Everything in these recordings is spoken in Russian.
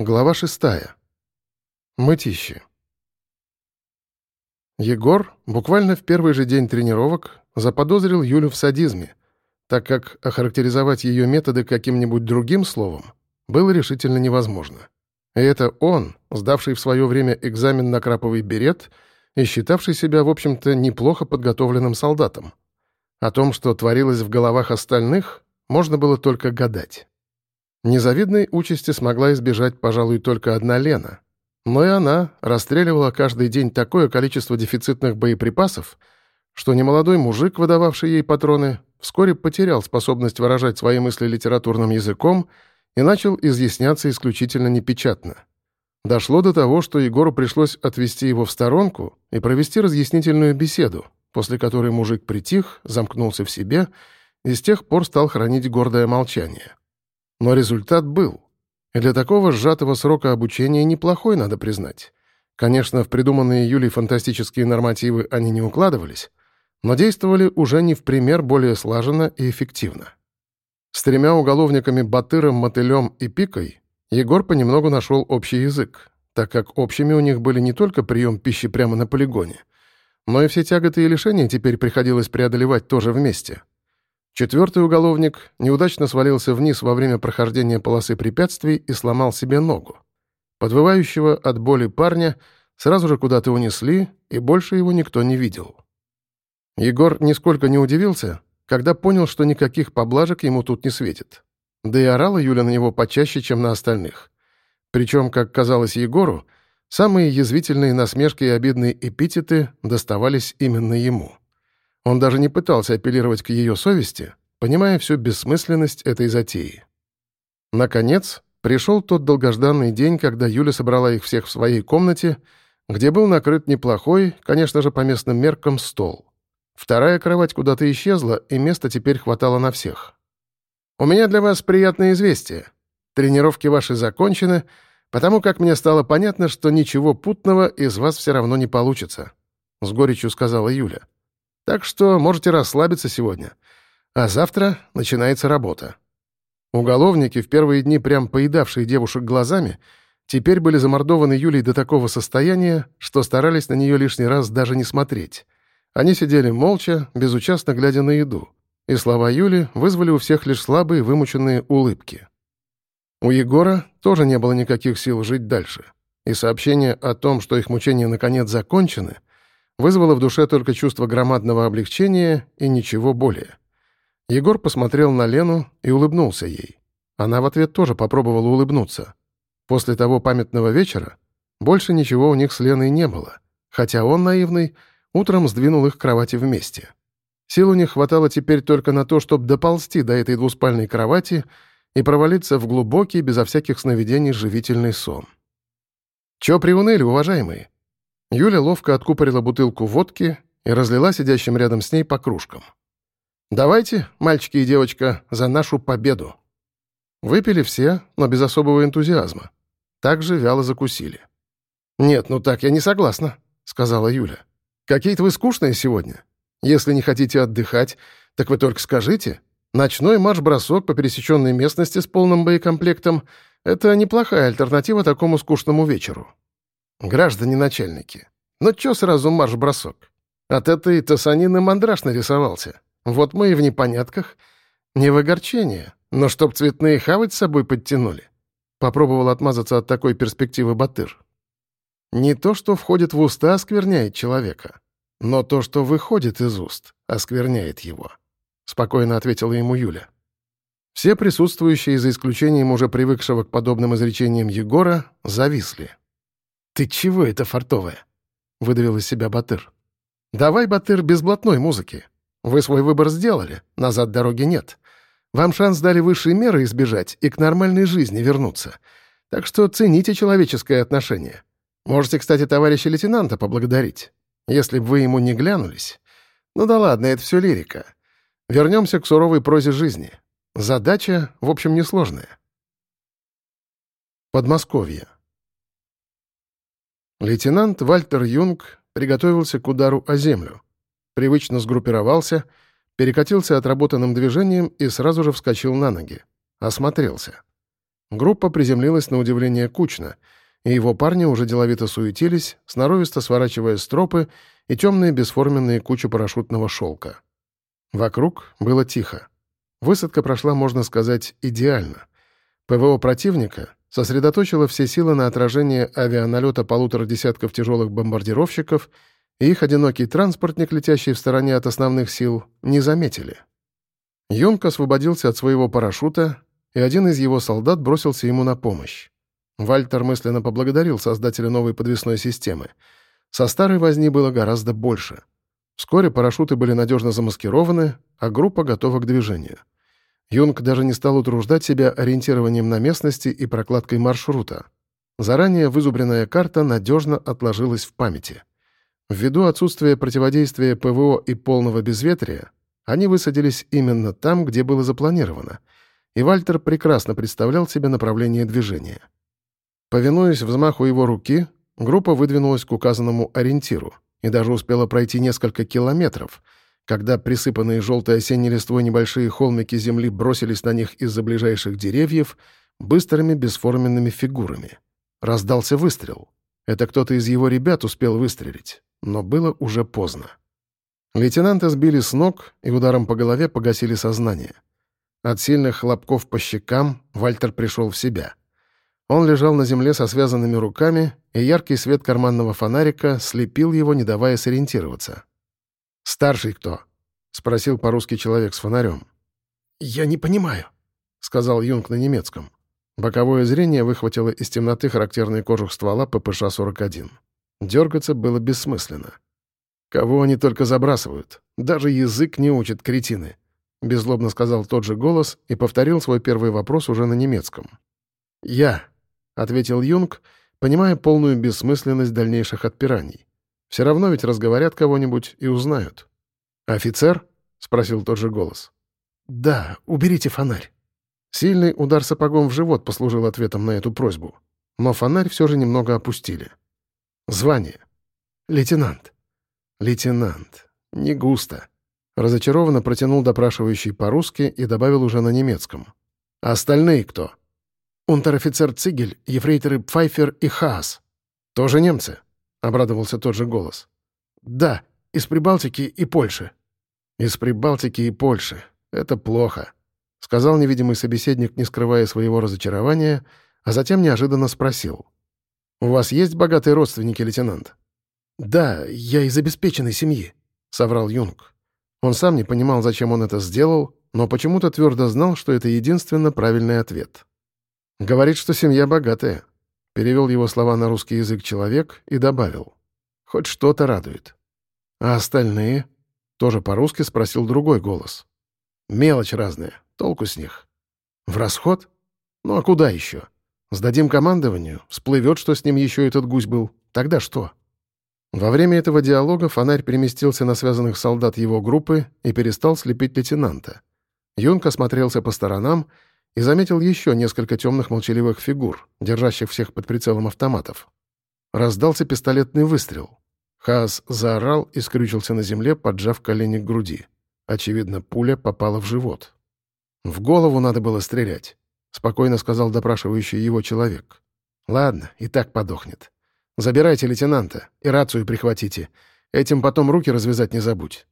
Глава шестая. Мытищи. Егор буквально в первый же день тренировок заподозрил Юлю в садизме, так как охарактеризовать ее методы каким-нибудь другим словом было решительно невозможно. И это он, сдавший в свое время экзамен на краповый берет и считавший себя, в общем-то, неплохо подготовленным солдатом. О том, что творилось в головах остальных, можно было только гадать. Незавидной участи смогла избежать, пожалуй, только одна Лена. Но и она расстреливала каждый день такое количество дефицитных боеприпасов, что немолодой мужик, выдававший ей патроны, вскоре потерял способность выражать свои мысли литературным языком и начал изъясняться исключительно непечатно. Дошло до того, что Егору пришлось отвести его в сторонку и провести разъяснительную беседу, после которой мужик притих, замкнулся в себе и с тех пор стал хранить гордое молчание. Но результат был. И для такого сжатого срока обучения неплохой, надо признать. Конечно, в придуманные Юлей фантастические нормативы они не укладывались, но действовали уже не в пример более слаженно и эффективно. С тремя уголовниками Батыром, Мотылем и Пикой Егор понемногу нашел общий язык, так как общими у них были не только прием пищи прямо на полигоне, но и все тяготы и лишения теперь приходилось преодолевать тоже вместе — Четвертый уголовник неудачно свалился вниз во время прохождения полосы препятствий и сломал себе ногу. Подвывающего от боли парня сразу же куда-то унесли, и больше его никто не видел. Егор нисколько не удивился, когда понял, что никаких поблажек ему тут не светит. Да и орала Юля на него почаще, чем на остальных. Причем, как казалось Егору, самые язвительные насмешки и обидные эпитеты доставались именно ему. Он даже не пытался апеллировать к ее совести, понимая всю бессмысленность этой затеи. Наконец, пришел тот долгожданный день, когда Юля собрала их всех в своей комнате, где был накрыт неплохой, конечно же, по местным меркам, стол. Вторая кровать куда-то исчезла, и места теперь хватало на всех. «У меня для вас приятное известие. Тренировки ваши закончены, потому как мне стало понятно, что ничего путного из вас все равно не получится», — с горечью сказала Юля. Так что можете расслабиться сегодня. А завтра начинается работа. Уголовники, в первые дни прям поедавшие девушек глазами, теперь были замордованы Юлей до такого состояния, что старались на нее лишний раз даже не смотреть. Они сидели молча, безучастно глядя на еду. И слова Юли вызвали у всех лишь слабые, вымученные улыбки. У Егора тоже не было никаких сил жить дальше. И сообщение о том, что их мучения наконец закончены — вызвало в душе только чувство громадного облегчения и ничего более. Егор посмотрел на Лену и улыбнулся ей. Она в ответ тоже попробовала улыбнуться. После того памятного вечера больше ничего у них с Леной не было, хотя он, наивный, утром сдвинул их кровати вместе. Сил у них хватало теперь только на то, чтобы доползти до этой двуспальной кровати и провалиться в глубокий, безо всяких сновидений, живительный сон. «Чё приуныли, уважаемые?» Юля ловко откупорила бутылку водки и разлила сидящим рядом с ней по кружкам. «Давайте, мальчики и девочка, за нашу победу!» Выпили все, но без особого энтузиазма. Также вяло закусили. «Нет, ну так я не согласна», — сказала Юля. «Какие-то вы скучные сегодня. Если не хотите отдыхать, так вы только скажите. Ночной марш-бросок по пересеченной местности с полным боекомплектом — это неплохая альтернатива такому скучному вечеру. «Граждане начальники, ну чё сразу марш-бросок? От этой тасанины мандраж нарисовался. Вот мы и в непонятках. Не в огорчение, но чтоб цветные хавать с собой подтянули». Попробовал отмазаться от такой перспективы Батыр. «Не то, что входит в уста, оскверняет человека, но то, что выходит из уст, оскверняет его», — спокойно ответила ему Юля. Все присутствующие, за исключением уже привыкшего к подобным изречениям Егора, зависли. «Ты чего это фартовая?» — выдавил из себя Батыр. «Давай, Батыр, без блатной музыки. Вы свой выбор сделали, назад дороги нет. Вам шанс дали высшие меры избежать и к нормальной жизни вернуться. Так что цените человеческое отношение. Можете, кстати, товарища лейтенанта поблагодарить. Если бы вы ему не глянулись. Ну да ладно, это все лирика. Вернемся к суровой прозе жизни. Задача, в общем, несложная. Подмосковье. Лейтенант Вальтер Юнг приготовился к удару о землю. Привычно сгруппировался, перекатился отработанным движением и сразу же вскочил на ноги. Осмотрелся. Группа приземлилась на удивление кучно, и его парни уже деловито суетились, сноровисто сворачивая стропы и темные бесформенные кучи парашютного шелка. Вокруг было тихо. Высадка прошла, можно сказать, идеально. ПВО противника сосредоточило все силы на отражение авианалета полутора десятков тяжелых бомбардировщиков, и их одинокий транспортник, летящий в стороне от основных сил, не заметили. Юнг освободился от своего парашюта, и один из его солдат бросился ему на помощь. Вальтер мысленно поблагодарил создателя новой подвесной системы. Со старой возни было гораздо больше. Вскоре парашюты были надежно замаскированы, а группа готова к движению. Юнг даже не стал утруждать себя ориентированием на местности и прокладкой маршрута. Заранее вызубренная карта надежно отложилась в памяти. Ввиду отсутствия противодействия ПВО и полного безветрия, они высадились именно там, где было запланировано, и Вальтер прекрасно представлял себе направление движения. Повинуясь взмаху его руки, группа выдвинулась к указанному ориентиру и даже успела пройти несколько километров — когда присыпанные желтой осенней листвой небольшие холмики земли бросились на них из-за ближайших деревьев быстрыми бесформенными фигурами. Раздался выстрел. Это кто-то из его ребят успел выстрелить, но было уже поздно. Лейтенанта сбили с ног и ударом по голове погасили сознание. От сильных хлопков по щекам Вальтер пришел в себя. Он лежал на земле со связанными руками, и яркий свет карманного фонарика слепил его, не давая сориентироваться. «Старший кто?» — спросил по-русски человек с фонарем. «Я не понимаю», — сказал Юнг на немецком. Боковое зрение выхватило из темноты характерный кожух ствола ППШ-41. Дергаться было бессмысленно. «Кого они только забрасывают? Даже язык не учат кретины», — беззлобно сказал тот же голос и повторил свой первый вопрос уже на немецком. «Я», — ответил Юнг, понимая полную бессмысленность дальнейших отпираний. Все равно ведь разговорят кого-нибудь и узнают. «Офицер?» — спросил тот же голос. «Да, уберите фонарь». Сильный удар сапогом в живот послужил ответом на эту просьбу. Но фонарь все же немного опустили. «Звание?» «Лейтенант». «Лейтенант. Не густо». Разочарованно протянул допрашивающий по-русски и добавил уже на немецком. «А остальные кто?» «Унтер-офицер Цигель, ефрейторы Пфайфер и Хаас». «Тоже немцы?» — обрадовался тот же голос. «Да, из Прибалтики и Польши». «Из Прибалтики и Польши. Это плохо», — сказал невидимый собеседник, не скрывая своего разочарования, а затем неожиданно спросил. «У вас есть богатые родственники, лейтенант?» «Да, я из обеспеченной семьи», — соврал Юнг. Он сам не понимал, зачем он это сделал, но почему-то твердо знал, что это единственно правильный ответ. «Говорит, что семья богатая», Перевел его слова на русский язык человек и добавил. «Хоть что-то радует». «А остальные?» Тоже по-русски спросил другой голос. «Мелочь разная. Толку с них». «В расход? Ну а куда еще? Сдадим командованию, всплывет, что с ним еще этот гусь был. Тогда что?» Во время этого диалога фонарь переместился на связанных солдат его группы и перестал слепить лейтенанта. Юнг осмотрелся по сторонам и заметил еще несколько темных молчаливых фигур, держащих всех под прицелом автоматов. Раздался пистолетный выстрел. Хаас заорал и скрючился на земле, поджав колени к груди. Очевидно, пуля попала в живот. «В голову надо было стрелять», — спокойно сказал допрашивающий его человек. «Ладно, и так подохнет. Забирайте лейтенанта и рацию прихватите. Этим потом руки развязать не забудь».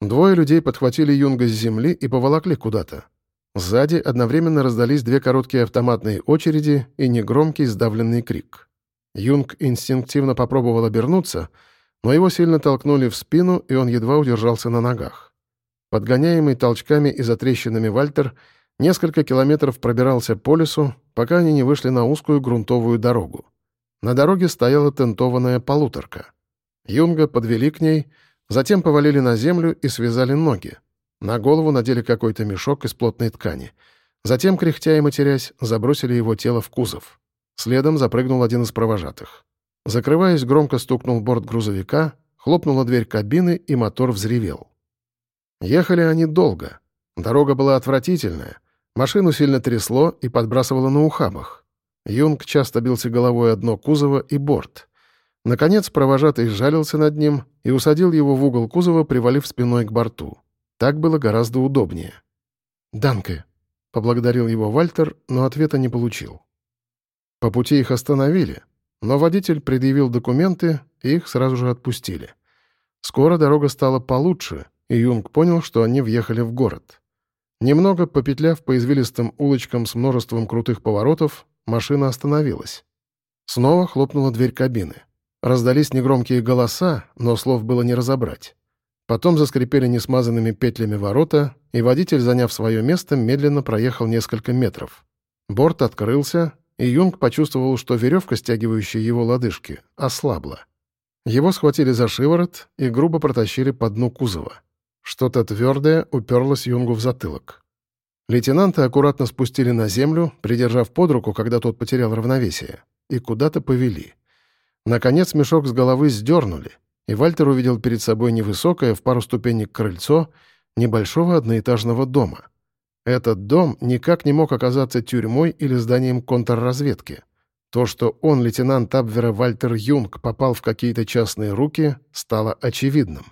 Двое людей подхватили Юнга с земли и поволокли куда-то. Сзади одновременно раздались две короткие автоматные очереди и негромкий сдавленный крик. Юнг инстинктивно попробовал обернуться, но его сильно толкнули в спину, и он едва удержался на ногах. Подгоняемый толчками и затрещинами Вальтер несколько километров пробирался по лесу, пока они не вышли на узкую грунтовую дорогу. На дороге стояла тентованная полуторка. Юнга подвели к ней, затем повалили на землю и связали ноги. На голову надели какой-то мешок из плотной ткани. Затем, кряхтя и матерясь, забросили его тело в кузов. Следом запрыгнул один из провожатых. Закрываясь, громко стукнул борт грузовика, хлопнула дверь кабины, и мотор взревел. Ехали они долго. Дорога была отвратительная. Машину сильно трясло и подбрасывало на ухабах. Юнг часто бился головой о дно кузова и борт. Наконец провожатый сжалился над ним и усадил его в угол кузова, привалив спиной к борту. Так было гораздо удобнее. «Данке», — поблагодарил его Вальтер, но ответа не получил. По пути их остановили, но водитель предъявил документы, и их сразу же отпустили. Скоро дорога стала получше, и Юнг понял, что они въехали в город. Немного попетляв по извилистым улочкам с множеством крутых поворотов, машина остановилась. Снова хлопнула дверь кабины. Раздались негромкие голоса, но слов было не разобрать. Потом заскрипели несмазанными петлями ворота, и водитель, заняв свое место, медленно проехал несколько метров. Борт открылся, и Юнг почувствовал, что веревка, стягивающая его лодыжки, ослабла. Его схватили за шиворот и грубо протащили по дну кузова. Что-то твердое уперлось Юнгу в затылок. Лейтенанта аккуратно спустили на землю, придержав под руку, когда тот потерял равновесие, и куда-то повели. Наконец мешок с головы сдернули, и Вальтер увидел перед собой невысокое, в пару ступенек крыльцо, небольшого одноэтажного дома. Этот дом никак не мог оказаться тюрьмой или зданием контрразведки. То, что он, лейтенант Абвера Вальтер Юнг, попал в какие-то частные руки, стало очевидным.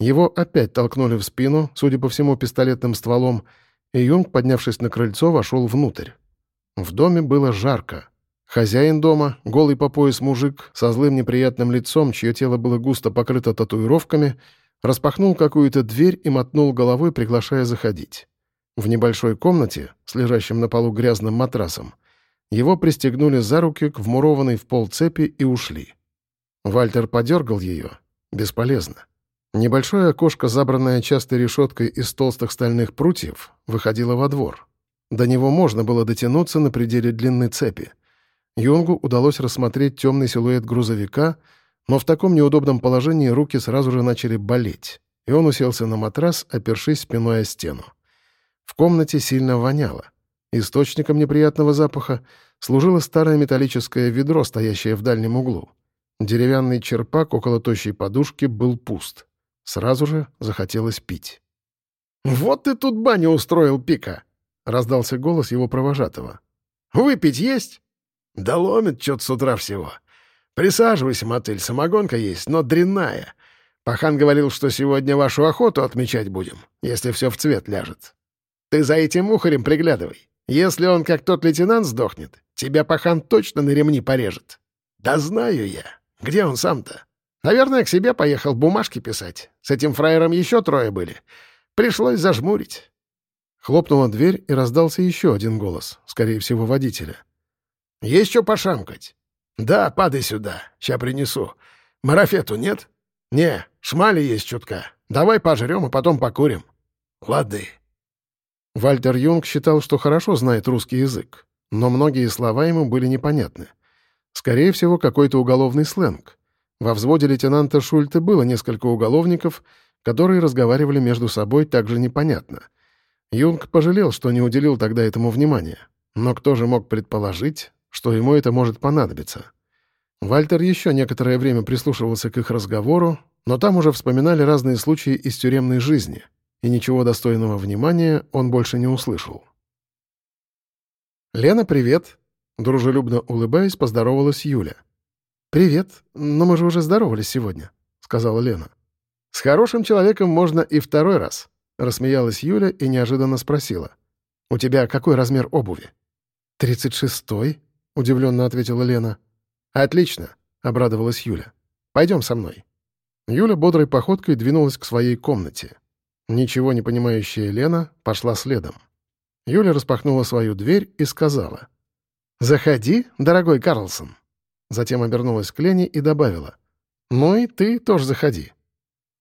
Его опять толкнули в спину, судя по всему, пистолетным стволом, и Юнг, поднявшись на крыльцо, вошел внутрь. В доме было жарко. Хозяин дома, голый по пояс мужик, со злым неприятным лицом, чье тело было густо покрыто татуировками, распахнул какую-то дверь и мотнул головой, приглашая заходить. В небольшой комнате, с лежащим на полу грязным матрасом, его пристегнули за руки к вмурованной в пол цепи и ушли. Вальтер подергал ее. Бесполезно. Небольшое окошко, забранное частой решеткой из толстых стальных прутьев, выходило во двор. До него можно было дотянуться на пределе длинной цепи. Юнгу удалось рассмотреть темный силуэт грузовика, но в таком неудобном положении руки сразу же начали болеть, и он уселся на матрас, опершись спиной о стену. В комнате сильно воняло. Источником неприятного запаха служило старое металлическое ведро, стоящее в дальнем углу. Деревянный черпак около тощей подушки был пуст. Сразу же захотелось пить. «Вот ты тут баню устроил, Пика!» — раздался голос его провожатого. «Выпить есть?» «Да ломит что-то с утра всего. Присаживайся, мотыль, самогонка есть, но дрянная. Пахан говорил, что сегодня вашу охоту отмечать будем, если все в цвет ляжет. Ты за этим ухарем приглядывай. Если он, как тот лейтенант, сдохнет, тебя пахан точно на ремни порежет. Да знаю я. Где он сам-то? Наверное, к себе поехал бумажки писать. С этим фраером еще трое были. Пришлось зажмурить. Хлопнула дверь, и раздался еще один голос, скорее всего, водителя. «Есть что пошамкать?» «Да, падай сюда, ща принесу. Марафету нет?» «Не, шмали есть чутка. Давай пожрем, а потом покурим». «Лады». Вальтер Юнг считал, что хорошо знает русский язык, но многие слова ему были непонятны. Скорее всего, какой-то уголовный сленг. Во взводе лейтенанта Шульте было несколько уголовников, которые разговаривали между собой также непонятно. Юнг пожалел, что не уделил тогда этому внимания. Но кто же мог предположить, что ему это может понадобиться? Вальтер еще некоторое время прислушивался к их разговору, но там уже вспоминали разные случаи из тюремной жизни, и ничего достойного внимания он больше не услышал. «Лена, привет!» Дружелюбно улыбаясь, поздоровалась Юля. «Привет, но мы же уже здоровались сегодня», — сказала Лена. «С хорошим человеком можно и второй раз», — рассмеялась Юля и неожиданно спросила. «У тебя какой размер обуви?» «Тридцать шестой», — удивленно ответила Лена. «Отлично», — обрадовалась Юля. «Пойдем со мной». Юля бодрой походкой двинулась к своей комнате. Ничего не понимающая Лена пошла следом. Юля распахнула свою дверь и сказала. «Заходи, дорогой Карлсон». Затем обернулась к Лене и добавила. «Ну и ты тоже заходи».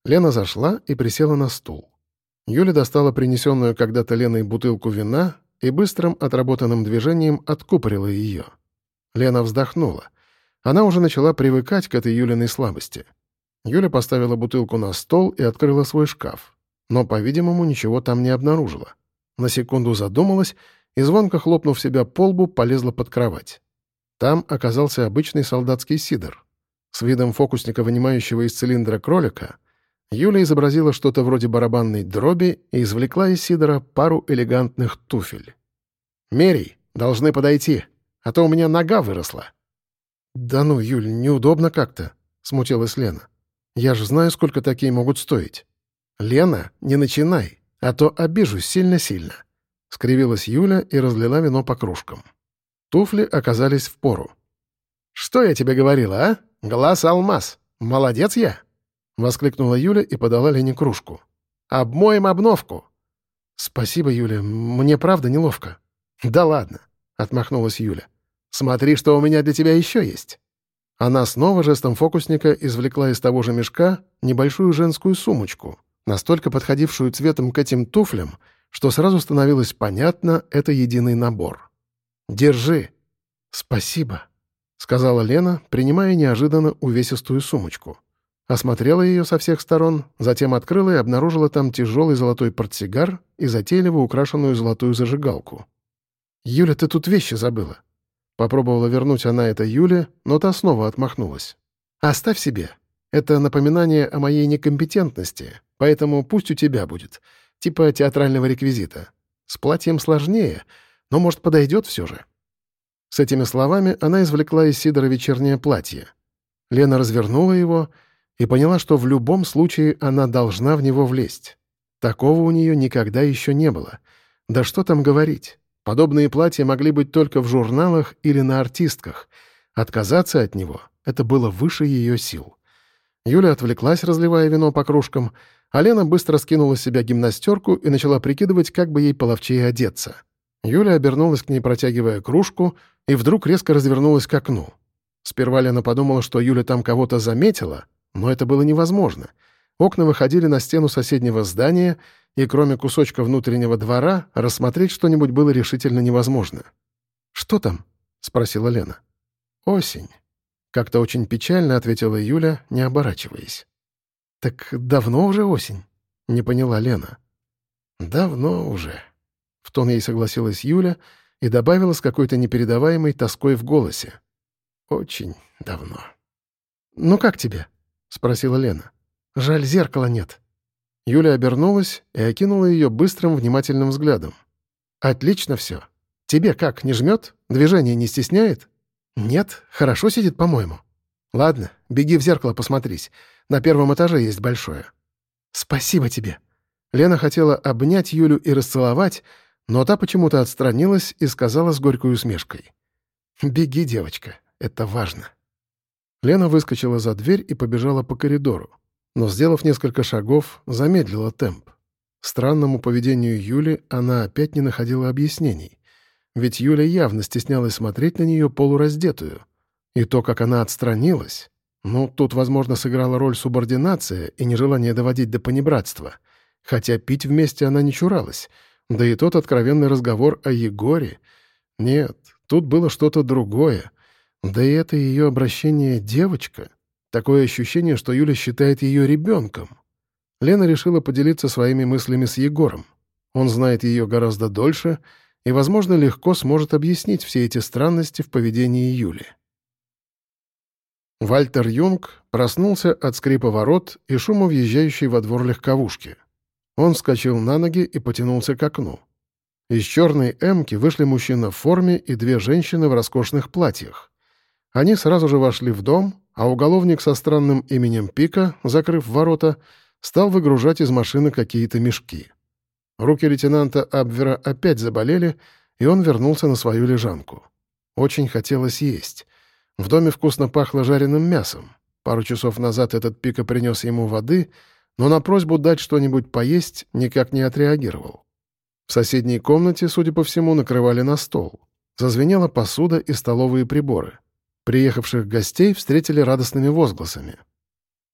Лена зашла и присела на стул. Юля достала принесенную когда-то Леной бутылку вина и быстрым отработанным движением откупорила ее. Лена вздохнула. Она уже начала привыкать к этой Юлиной слабости. Юля поставила бутылку на стол и открыла свой шкаф. Но, по-видимому, ничего там не обнаружила. На секунду задумалась и, звонко хлопнув себя по лбу, полезла под кровать. Там оказался обычный солдатский сидор. С видом фокусника, вынимающего из цилиндра кролика, Юля изобразила что-то вроде барабанной дроби и извлекла из сидора пару элегантных туфель. «Мерей, должны подойти, а то у меня нога выросла». «Да ну, Юль, неудобно как-то», — смутилась Лена. «Я же знаю, сколько такие могут стоить». «Лена, не начинай, а то обижусь сильно-сильно. Скривилась Юля и разлила вино по кружкам. Туфли оказались в пору. «Что я тебе говорила, а? Глаз алмаз. Молодец я!» — воскликнула Юля и подала Лене кружку. «Обмоем обновку!» «Спасибо, Юля, мне правда неловко». «Да ладно», — отмахнулась Юля. «Смотри, что у меня для тебя еще есть». Она снова жестом фокусника извлекла из того же мешка небольшую женскую сумочку, настолько подходившую цветом к этим туфлям, что сразу становилось понятно, это единый набор. «Держи». «Спасибо», — сказала Лена, принимая неожиданно увесистую сумочку. Осмотрела ее со всех сторон, затем открыла и обнаружила там тяжелый золотой портсигар и затейливо украшенную золотую зажигалку. «Юля, ты тут вещи забыла». Попробовала вернуть она это Юле, но та снова отмахнулась. «Оставь себе. Это напоминание о моей некомпетентности, поэтому пусть у тебя будет. Типа театрального реквизита. С платьем сложнее, но, может, подойдет все же». С этими словами она извлекла из Сидора вечернее платье. Лена развернула его — и поняла, что в любом случае она должна в него влезть. Такого у нее никогда еще не было. Да что там говорить. Подобные платья могли быть только в журналах или на артистках. Отказаться от него — это было выше ее сил. Юля отвлеклась, разливая вино по кружкам, а Лена быстро скинула с себя гимнастерку и начала прикидывать, как бы ей половчее одеться. Юля обернулась к ней, протягивая кружку, и вдруг резко развернулась к окну. Сперва Лена подумала, что Юля там кого-то заметила, но это было невозможно. Окна выходили на стену соседнего здания, и кроме кусочка внутреннего двора рассмотреть что-нибудь было решительно невозможно. «Что там?» — спросила Лена. «Осень». Как-то очень печально ответила Юля, не оборачиваясь. «Так давно уже осень?» — не поняла Лена. «Давно уже», — в тон ей согласилась Юля и добавила с какой-то непередаваемой тоской в голосе. «Очень давно». «Ну как тебе?» — спросила Лена. «Жаль, зеркала нет». Юля обернулась и окинула ее быстрым, внимательным взглядом. «Отлично все. Тебе как, не жмет? Движение не стесняет?» «Нет, хорошо сидит, по-моему». «Ладно, беги в зеркало, посмотрись. На первом этаже есть большое». «Спасибо тебе». Лена хотела обнять Юлю и расцеловать, но та почему-то отстранилась и сказала с горькой усмешкой. «Беги, девочка, это важно». Лена выскочила за дверь и побежала по коридору, но, сделав несколько шагов, замедлила темп. Странному поведению Юли она опять не находила объяснений. Ведь Юля явно стеснялась смотреть на нее полураздетую. И то, как она отстранилась, ну, тут, возможно, сыграла роль субординация и нежелание доводить до понебратства. Хотя пить вместе она не чуралась. Да и тот откровенный разговор о Егоре. Нет, тут было что-то другое — да и это ее обращение «девочка». Такое ощущение, что Юля считает ее ребенком. Лена решила поделиться своими мыслями с Егором. Он знает ее гораздо дольше и, возможно, легко сможет объяснить все эти странности в поведении Юли. Вальтер Юнг проснулся от скрипа ворот и шума въезжающей во двор легковушки. Он вскочил на ноги и потянулся к окну. Из черной «Эмки» вышли мужчина в форме и две женщины в роскошных платьях. Они сразу же вошли в дом, а уголовник со странным именем Пика, закрыв ворота, стал выгружать из машины какие-то мешки. Руки лейтенанта Абвера опять заболели, и он вернулся на свою лежанку. Очень хотелось есть. В доме вкусно пахло жареным мясом. Пару часов назад этот Пика принес ему воды, но на просьбу дать что-нибудь поесть никак не отреагировал. В соседней комнате, судя по всему, накрывали на стол. Зазвенела посуда и столовые приборы. Приехавших гостей встретили радостными возгласами.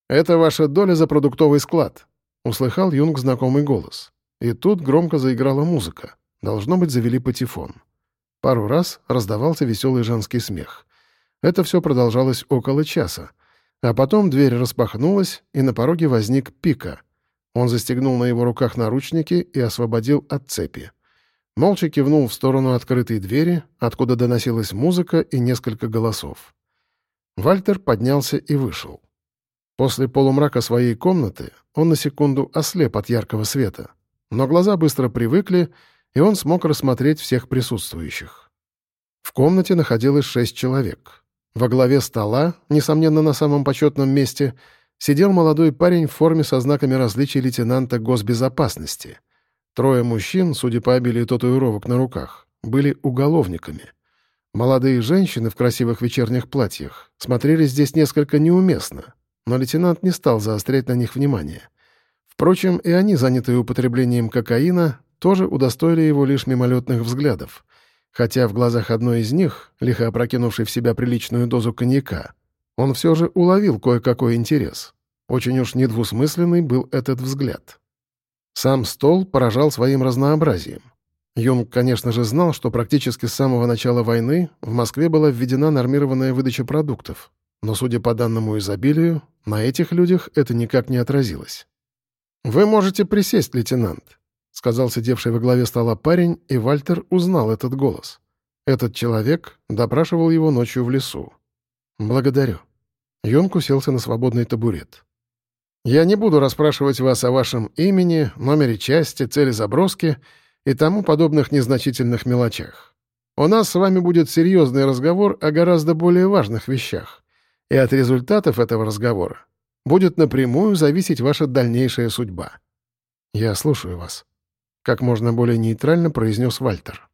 «Это ваша доля за продуктовый склад», — услыхал Юнг знакомый голос. И тут громко заиграла музыка. Должно быть, завели патефон. Пару раз раздавался веселый женский смех. Это все продолжалось около часа. А потом дверь распахнулась, и на пороге возник Пика. Он застегнул на его руках наручники и освободил от цепи. Молча кивнул в сторону открытой двери, откуда доносилась музыка и несколько голосов. Вальтер поднялся и вышел. После полумрака своей комнаты он на секунду ослеп от яркого света, но глаза быстро привыкли, и он смог рассмотреть всех присутствующих. В комнате находилось шесть человек. Во главе стола, несомненно, на самом почетном месте, сидел молодой парень в форме со знаками различия лейтенанта госбезопасности — Трое мужчин, судя по обилию татуировок на руках, были уголовниками. Молодые женщины в красивых вечерних платьях смотрели здесь несколько неуместно, но лейтенант не стал заострять на них внимание. Впрочем, и они, занятые употреблением кокаина, тоже удостоили его лишь мимолетных взглядов, хотя в глазах одной из них, лихо опрокинувшей в себя приличную дозу коньяка, он все же уловил кое-какой интерес. Очень уж недвусмысленный был этот взгляд. Сам стол поражал своим разнообразием. Юнг, конечно же, знал, что практически с самого начала войны в Москве была введена нормированная выдача продуктов, но, судя по данному изобилию, на этих людях это никак не отразилось. «Вы можете присесть, лейтенант», — сказал сидевший во главе стола парень, и Вальтер узнал этот голос. Этот человек допрашивал его ночью в лесу. «Благодарю». Юнг уселся на свободный табурет. «Я не буду расспрашивать вас о вашем имени, номере части, цели заброски и тому подобных незначительных мелочах. У нас с вами будет серьезный разговор о гораздо более важных вещах, и от результатов этого разговора будет напрямую зависеть ваша дальнейшая судьба. Я слушаю вас. Как можно более нейтрально произнес Вальтер.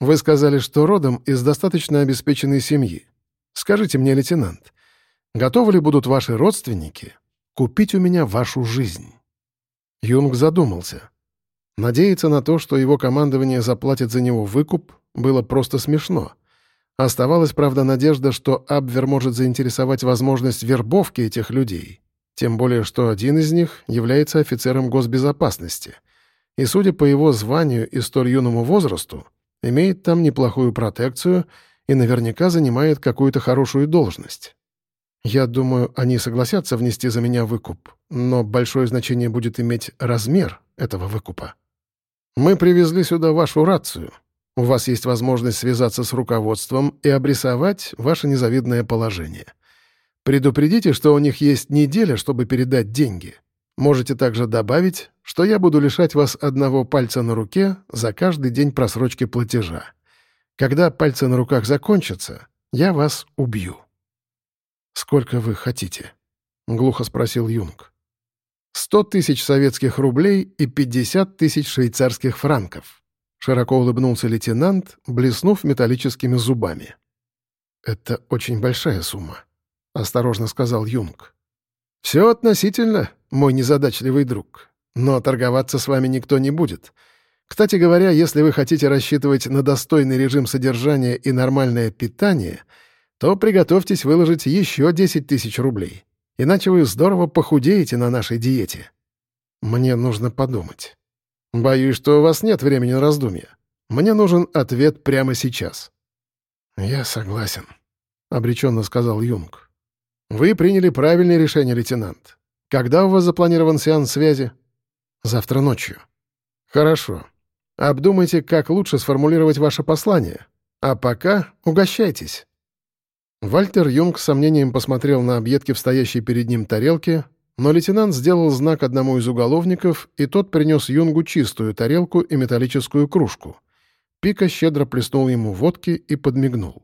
Вы сказали, что родом из достаточно обеспеченной семьи. Скажите мне, лейтенант, готовы ли будут ваши родственники купить у меня вашу жизнь? Юнг задумался. Надеяться на то, что его командование заплатит за него выкуп, было просто смешно. Оставалась, правда, надежда, что Абвер может заинтересовать возможность вербовки этих людей. Тем более, что один из них является офицером госбезопасности. И, судя по его званию и столь юному возрасту, имеет там неплохую протекцию и наверняка занимает какую-то хорошую должность. Я думаю, они согласятся внести за меня выкуп, но большое значение будет иметь размер этого выкупа. Мы привезли сюда вашу рацию, у вас есть возможность связаться с руководством и обрисовать ваше незавидное положение. Предупредите, что у них есть неделя, чтобы передать деньги. Можете также добавить, что я буду лишать вас одного пальца на руке за каждый день просрочки платежа. Когда пальцы на руках закончатся, я вас убью». «Сколько вы хотите?» — глухо спросил Юнг. «Сто тысяч советских рублей и пятьдесят тысяч швейцарских франков», Широко улыбнулся лейтенант, блеснув металлическими зубами. «Это очень большая сумма», — осторожно сказал Юнг. «Все относительно, мой незадачливый друг. Но торговаться с вами никто не будет. Кстати говоря, если вы хотите рассчитывать на достойный режим содержания и нормальное питание, то приготовьтесь выложить еще 10 тысяч рублей. Иначе вы здорово похудеете на нашей диете. Мне нужно подумать». «Боюсь, что у вас нет времени на раздумья. Мне нужен ответ прямо сейчас». «Я согласен», — обреченно сказал Юнг. «Вы приняли правильное решение, лейтенант. Когда у вас запланирован сеанс связи?» «Завтра ночью». «Хорошо. Обдумайте, как лучше сформулировать ваше послание. А пока угощайтесь». Вальтер Юнг с сомнением посмотрел на объедки в стоящей перед ним тарелке, но лейтенант сделал знак одному из уголовников, и тот принес Юнгу чистую тарелку и металлическую кружку. Пика щедро плеснул ему водки и подмигнул.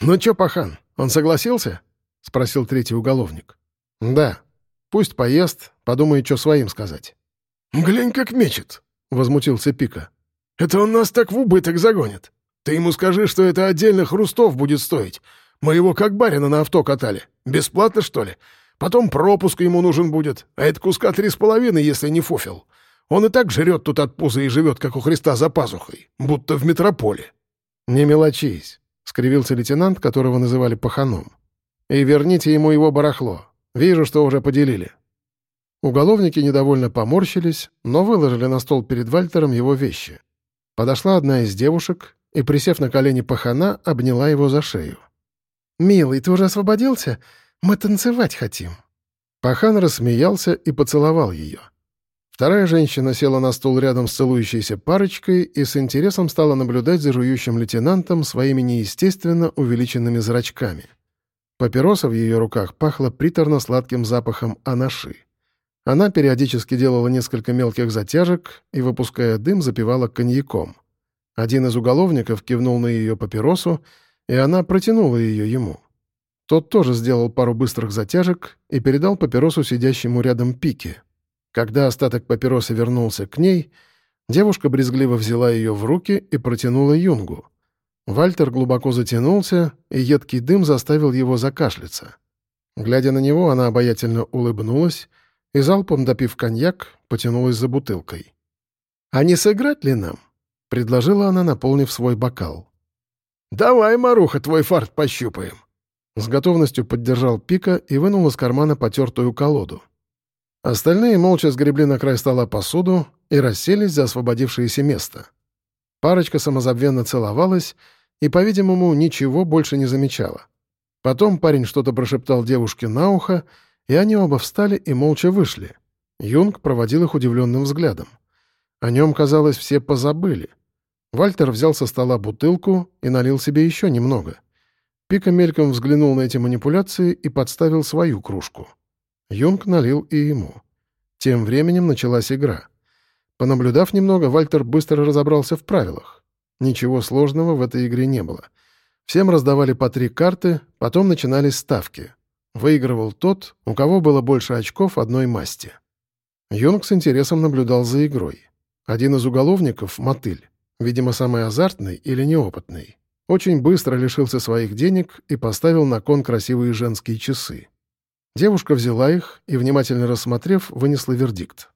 «Ну чё, пахан, он согласился?» — спросил третий уголовник. «Да. Пусть поест, подумает, что своим сказать». «Глянь, как мечет!» — возмутился Пика. «Это он нас так в убыток загонит. Ты ему скажи, что это отдельных хрустов будет стоить. Мы его как барина на авто катали. Бесплатно, что ли? Потом пропуск ему нужен будет, а это куска три с половиной, если не фофел. Он и так жрет тут от пуза и живет, как у Христа за пазухой, будто в метрополе». «Не мелочись», — скривился лейтенант, которого называли паханом. «И верните ему его барахло. Вижу, что уже поделили». Уголовники недовольно поморщились, но выложили на стол перед Вальтером его вещи. Подошла одна из девушек и, присев на колени пахана, обняла его за шею. «Милый, ты уже освободился? Мы танцевать хотим». Пахан рассмеялся и поцеловал ее. Вторая женщина села на стул рядом с целующейся парочкой и с интересом стала наблюдать за жующим лейтенантом своими неестественно увеличенными зрачками. Папироса в ее руках пахла приторно-сладким запахом анаши. Она периодически делала несколько мелких затяжек и, выпуская дым, запивала коньяком. Один из уголовников кивнул на ее папиросу, и она протянула ее ему. Тот тоже сделал пару быстрых затяжек и передал папиросу сидящему рядом Пике. Когда остаток папиросы вернулся к ней, Девушка брезгливо взяла ее в руки и протянула Юнгу. Вальтер глубоко затянулся, и едкий дым заставил его закашляться. Глядя на него, она обаятельно улыбнулась и, залпом допив коньяк, потянулась за бутылкой. «А не сыграть ли нам?» — предложила она, наполнив свой бокал. «Давай, Маруха, твой фарт пощупаем». С готовностью поддержал Пика и вынул из кармана потертую колоду. Остальные молча сгребли на край стола посуду и расселись за освободившееся место. Парочка самозабвенно целовалась и, по-видимому, ничего больше не замечала. Потом парень что-то прошептал девушке на ухо, и они оба встали и молча вышли. Юнг проводил их удивленным взглядом. О нем, казалось, все позабыли. Вальтер взял со стола бутылку и налил себе еще немного. Пика мельком взглянул на эти манипуляции и подставил свою кружку. Юнг налил и ему. Тем временем началась игра. Понаблюдав немного, Вальтер быстро разобрался в правилах. Ничего сложного в этой игре не было. Всем раздавали по три карты, потом начинались ставки. Выигрывал тот, у кого было больше очков одной масти. Юнг с интересом наблюдал за игрой. Один из уголовников, Мотыль, видимо, самый азартный или неопытный, очень быстро лишился своих денег и поставил на кон красивые женские часы. Девушка взяла их и, внимательно рассмотрев, вынесла вердикт.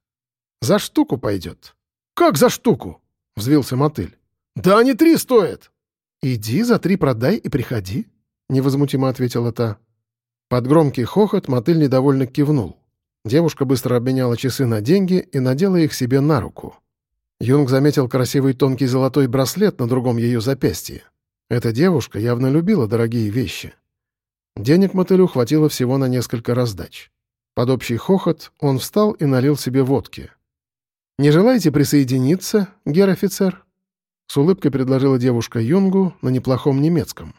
«За штуку пойдет». «Как за штуку?» — взвился мотыль. «Да они три стоят». «Иди за три продай и приходи», — невозмутимо ответила та. Под громкий хохот мотыль недовольно кивнул. Девушка быстро обменяла часы на деньги и надела их себе на руку. Юнг заметил красивый тонкий золотой браслет на другом ее запястье. Эта девушка явно любила дорогие вещи. Денег мотылю хватило всего на несколько раздач. Под общий хохот он встал и налил себе водки. «Не желаете присоединиться, гер-офицер?» С улыбкой предложила девушка Юнгу на неплохом немецком.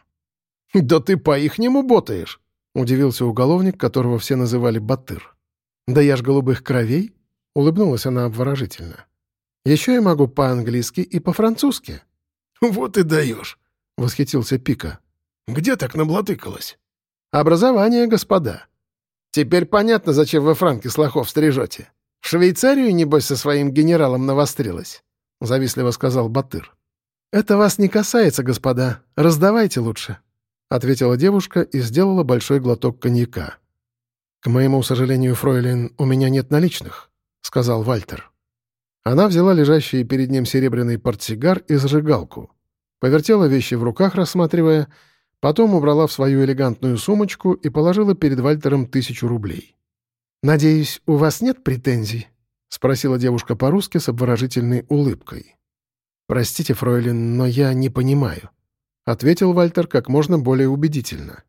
«Да ты по-ихнему ботаешь!» — удивился уголовник, которого все называли Батыр. «Да я ж голубых кровей!» — улыбнулась она обворожительно. Еще я могу по-английски и по-французски». «Вот и даешь», — восхитился Пика. «Где так наблатыкалась?» «Образование, господа. Теперь понятно, зачем вы франки с лохов стрижете. В Швейцарию, небось, со своим генералом навострилась», — завистливо сказал Батыр. «Это вас не касается, господа. Раздавайте лучше», — ответила девушка и сделала большой глоток коньяка. «К моему сожалению, фройлен, у меня нет наличных», — сказал Вальтер. Она взяла лежащий перед ним серебряный портсигар и зажигалку. Повертела вещи в руках, рассматривая, потом убрала в свою элегантную сумочку и положила перед Вальтером тысячу рублей. «Надеюсь, у вас нет претензий?» — спросила девушка по-русски с обворожительной улыбкой. «Простите, фройлен, но я не понимаю», — ответил Вальтер как можно более убедительно.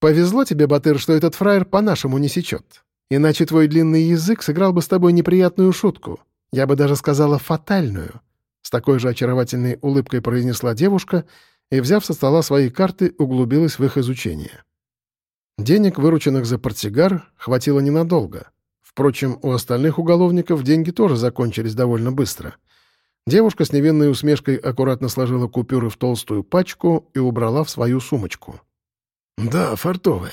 «Повезло тебе, Батыр, что этот фраер по-нашему не сечет. Иначе твой длинный язык сыграл бы с тобой неприятную шутку. Я бы даже сказала фатальную. С такой же очаровательной улыбкой произнесла девушка и, взяв со стола свои карты, углубилась в их изучение. Денег, вырученных за портсигар, хватило ненадолго. Впрочем, у остальных уголовников деньги тоже закончились довольно быстро. Девушка с невинной усмешкой аккуратно сложила купюры в толстую пачку и убрала в свою сумочку. «Да, фартовая.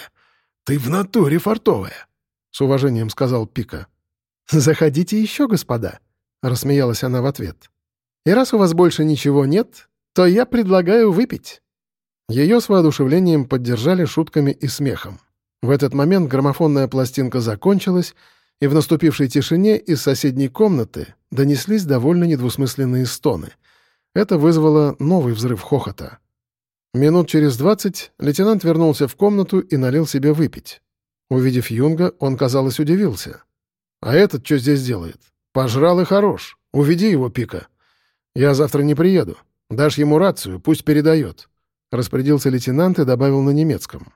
Ты в натуре фартовая», — с уважением сказал Пика. «Заходите еще, господа», — рассмеялась она в ответ. «И раз у вас больше ничего нет, то я предлагаю выпить». Ее с воодушевлением поддержали шутками и смехом. В этот момент граммофонная пластинка закончилась, и в наступившей тишине из соседней комнаты донеслись довольно недвусмысленные стоны. Это вызвало новый взрыв хохота. Минут через двадцать лейтенант вернулся в комнату и налил себе выпить. Увидев Юнга, он, казалось, удивился. «А этот что здесь делает? Пожрал и хорош. Уведи его, Пика. Я завтра не приеду. Дашь ему рацию, пусть передает». Распорядился лейтенант и добавил на немецком.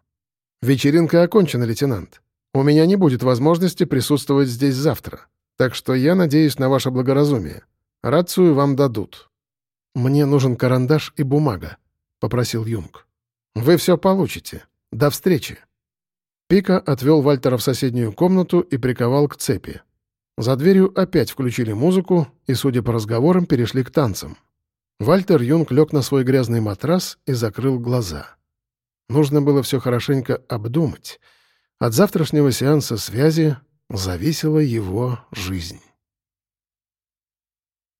«Вечеринка окончена, лейтенант. У меня не будет возможности присутствовать здесь завтра. Так что я надеюсь на ваше благоразумие. Рацию вам дадут». «Мне нужен карандаш и бумага», — попросил Юнг. «Вы все получите. До встречи». Пика отвел Вальтера в соседнюю комнату и приковал к цепи. За дверью опять включили музыку и, судя по разговорам, перешли к танцам. Вальтер Юнг лег на свой грязный матрас и закрыл глаза. Нужно было все хорошенько обдумать. От завтрашнего сеанса связи зависела его жизнь.